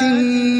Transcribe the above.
جنات